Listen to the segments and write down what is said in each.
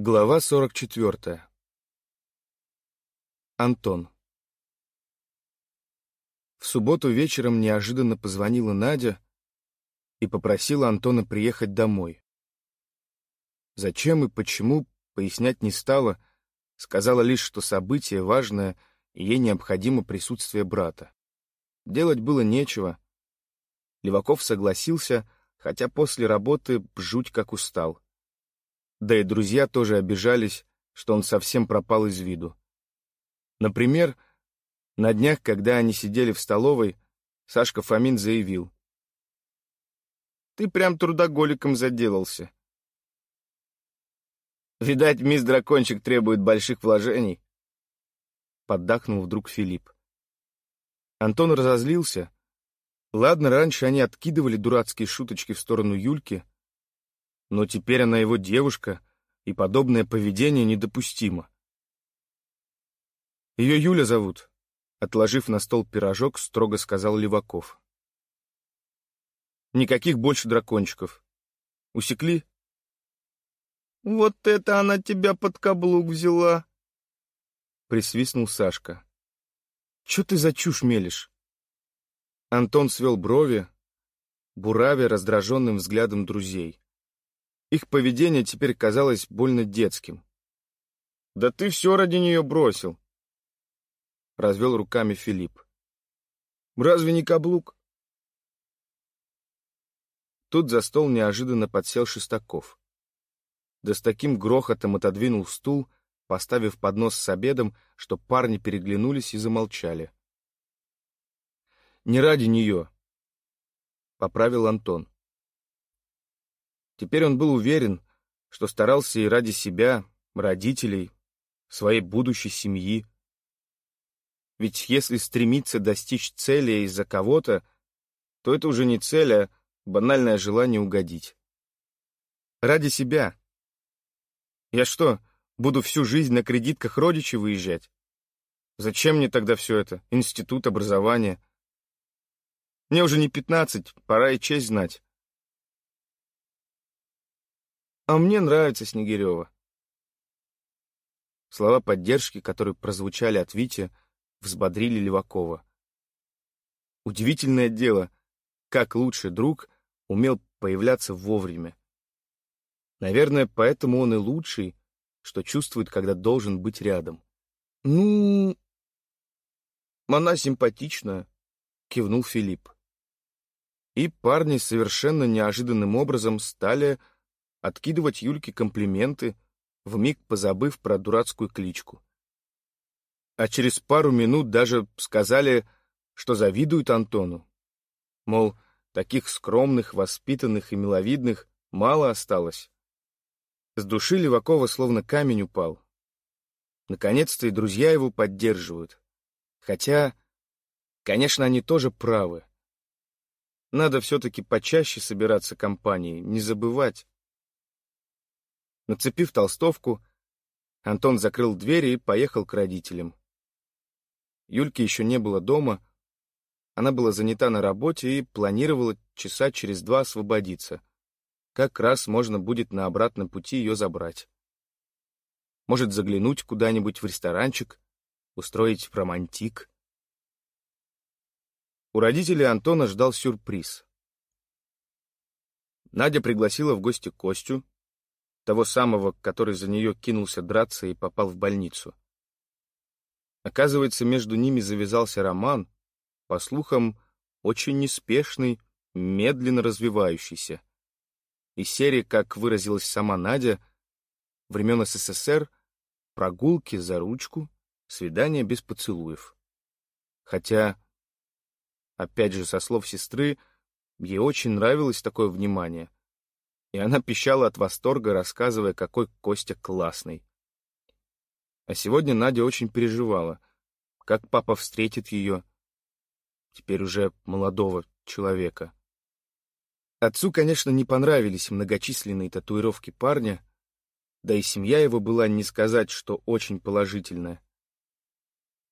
Глава 44. Антон. В субботу вечером неожиданно позвонила Надя и попросила Антона приехать домой. Зачем и почему, пояснять не стала, сказала лишь, что событие важное, и ей необходимо присутствие брата. Делать было нечего. Леваков согласился, хотя после работы жуть как устал. Да и друзья тоже обижались, что он совсем пропал из виду. Например, на днях, когда они сидели в столовой, Сашка Фомин заявил. «Ты прям трудоголиком заделался. Видать, мисс Дракончик требует больших вложений». Поддакнул вдруг Филипп. Антон разозлился. Ладно, раньше они откидывали дурацкие шуточки в сторону Юльки, но теперь она его девушка, и подобное поведение недопустимо. Ее Юля зовут, отложив на стол пирожок, строго сказал Леваков. Никаких больше дракончиков. Усекли? Вот это она тебя под каблук взяла, присвистнул Сашка. Че ты за чушь мелешь? Антон свел брови, буравя раздраженным взглядом друзей. Их поведение теперь казалось больно детским. «Да ты все ради нее бросил!» Развел руками Филипп. «Разве не каблук?» Тут за стол неожиданно подсел Шестаков. Да с таким грохотом отодвинул стул, поставив поднос с обедом, что парни переглянулись и замолчали. «Не ради нее», — поправил Антон. Теперь он был уверен, что старался и ради себя, родителей, своей будущей семьи. Ведь если стремиться достичь цели из-за кого-то, то это уже не цель, а банальное желание угодить. Ради себя. Я что, буду всю жизнь на кредитках родичей выезжать? Зачем мне тогда все это? Институт, образование. Мне уже не пятнадцать, пора и честь знать. А мне нравится Снегирева. Слова поддержки, которые прозвучали от Вити, взбодрили Левакова. Удивительное дело, как лучший друг умел появляться вовремя. Наверное, поэтому он и лучший, что чувствует, когда должен быть рядом. «Ну, она симпатичная», — кивнул Филипп. И парни совершенно неожиданным образом стали откидывать Юльке комплименты, вмиг позабыв про дурацкую кличку. А через пару минут даже сказали, что завидуют Антону. Мол, таких скромных, воспитанных и миловидных мало осталось. С души Левакова словно камень упал. Наконец-то и друзья его поддерживают. Хотя, конечно, они тоже правы. Надо все-таки почаще собираться компанией, не забывать. Нацепив толстовку, Антон закрыл дверь и поехал к родителям. Юльки еще не было дома, она была занята на работе и планировала часа через два освободиться. Как раз можно будет на обратном пути ее забрать. Может, заглянуть куда-нибудь в ресторанчик, устроить романтик. У родителей Антона ждал сюрприз. Надя пригласила в гости Костю, того самого, который за нее кинулся драться и попал в больницу. Оказывается, между ними завязался роман, по слухам, очень неспешный, медленно развивающийся. И серии, как выразилась сама Надя, времен СССР, прогулки за ручку, свидания без поцелуев. Хотя, опять же, со слов сестры, ей очень нравилось такое внимание — и она пищала от восторга, рассказывая, какой Костя классный. А сегодня Надя очень переживала, как папа встретит ее, теперь уже молодого человека. Отцу, конечно, не понравились многочисленные татуировки парня, да и семья его была не сказать, что очень положительная.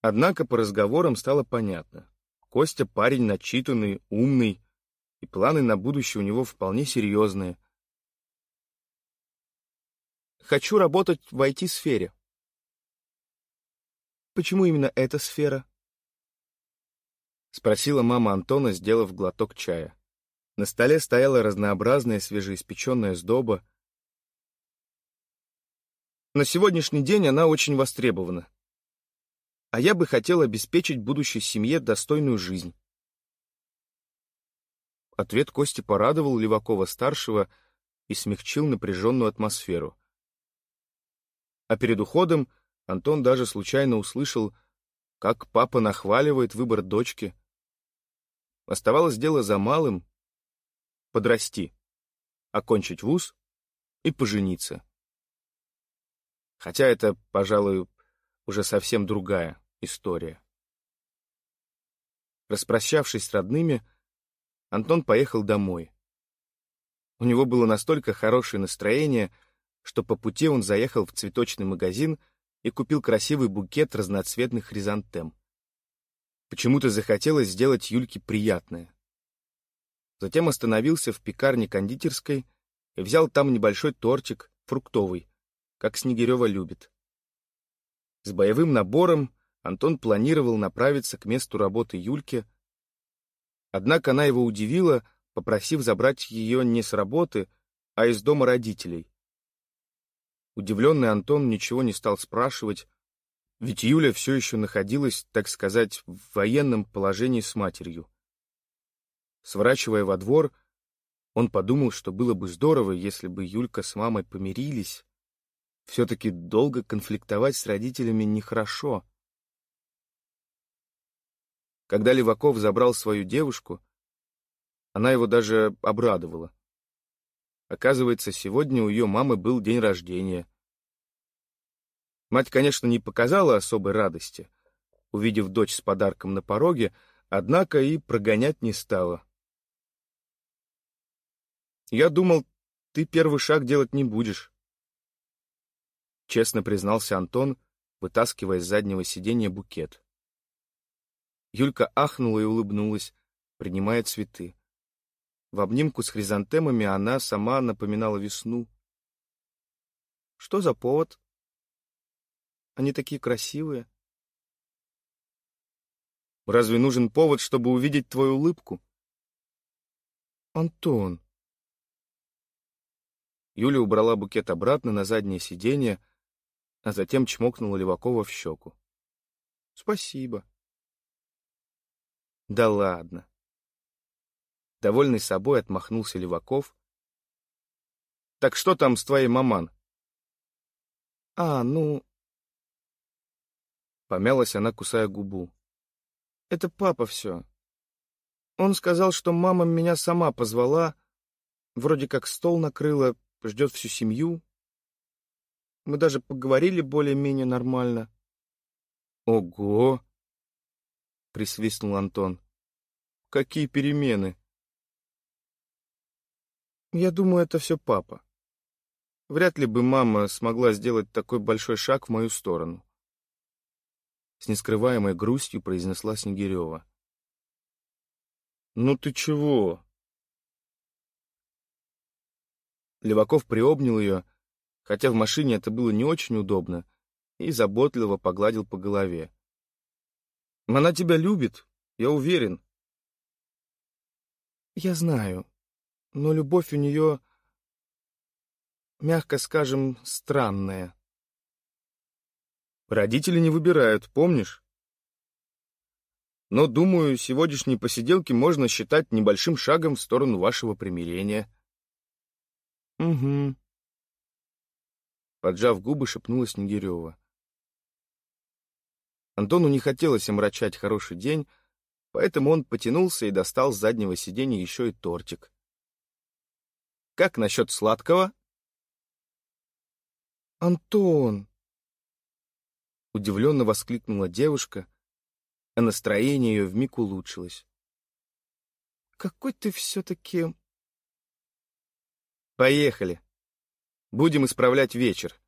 Однако по разговорам стало понятно. Костя парень начитанный, умный, и планы на будущее у него вполне серьезные — Хочу работать в IT-сфере. Почему именно эта сфера? Спросила мама Антона, сделав глоток чая. На столе стояла разнообразная свежеиспеченная сдоба. На сегодняшний день она очень востребована. А я бы хотел обеспечить будущей семье достойную жизнь. Ответ Кости порадовал Левакова-старшего и смягчил напряженную атмосферу. А перед уходом Антон даже случайно услышал, как папа нахваливает выбор дочки. Оставалось дело за малым — подрасти, окончить вуз и пожениться. Хотя это, пожалуй, уже совсем другая история. Распрощавшись с родными, Антон поехал домой. У него было настолько хорошее настроение, что по пути он заехал в цветочный магазин и купил красивый букет разноцветных хризантем. Почему-то захотелось сделать Юльке приятное. Затем остановился в пекарне-кондитерской и взял там небольшой тортик, фруктовый, как Снегирева любит. С боевым набором Антон планировал направиться к месту работы Юльки, Однако она его удивила, попросив забрать ее не с работы, а из дома родителей. Удивленный Антон ничего не стал спрашивать, ведь Юля все еще находилась, так сказать, в военном положении с матерью. Сворачивая во двор, он подумал, что было бы здорово, если бы Юлька с мамой помирились. Все-таки долго конфликтовать с родителями нехорошо. Когда Леваков забрал свою девушку, она его даже обрадовала. Оказывается, сегодня у ее мамы был день рождения. Мать, конечно, не показала особой радости, увидев дочь с подарком на пороге, однако и прогонять не стала. «Я думал, ты первый шаг делать не будешь», — честно признался Антон, вытаскивая с заднего сиденья букет. Юлька ахнула и улыбнулась, принимая цветы. В обнимку с хризантемами она сама напоминала весну. Что за повод? Они такие красивые. Разве нужен повод, чтобы увидеть твою улыбку? Антон. Юля убрала букет обратно на заднее сиденье, а затем чмокнула Левакова в щеку. Спасибо. Да ладно. Довольный собой отмахнулся Леваков. Так что там с твоей маман? А, ну... Помялась она, кусая губу. Это папа все. Он сказал, что мама меня сама позвала, вроде как стол накрыла, ждет всю семью. Мы даже поговорили более-менее нормально. Ого! присвистнул Антон. Какие перемены? Я думаю, это все папа. Вряд ли бы мама смогла сделать такой большой шаг в мою сторону. С нескрываемой грустью произнесла Снегирева. «Ну ты чего?» Леваков приобнял ее, хотя в машине это было не очень удобно, и заботливо погладил по голове. Она тебя любит, я уверен. Я знаю, но любовь у нее, мягко скажем, странная. Родители не выбирают, помнишь? Но, думаю, сегодняшние посиделки можно считать небольшим шагом в сторону вашего примирения. Угу. Поджав губы, шепнула Снегирева. Антону не хотелось омрачать хороший день, поэтому он потянулся и достал с заднего сиденья еще и тортик. «Как насчет сладкого?» «Антон!» Удивленно воскликнула девушка, а настроение ее вмиг улучшилось. «Какой ты все-таки...» «Поехали. Будем исправлять вечер.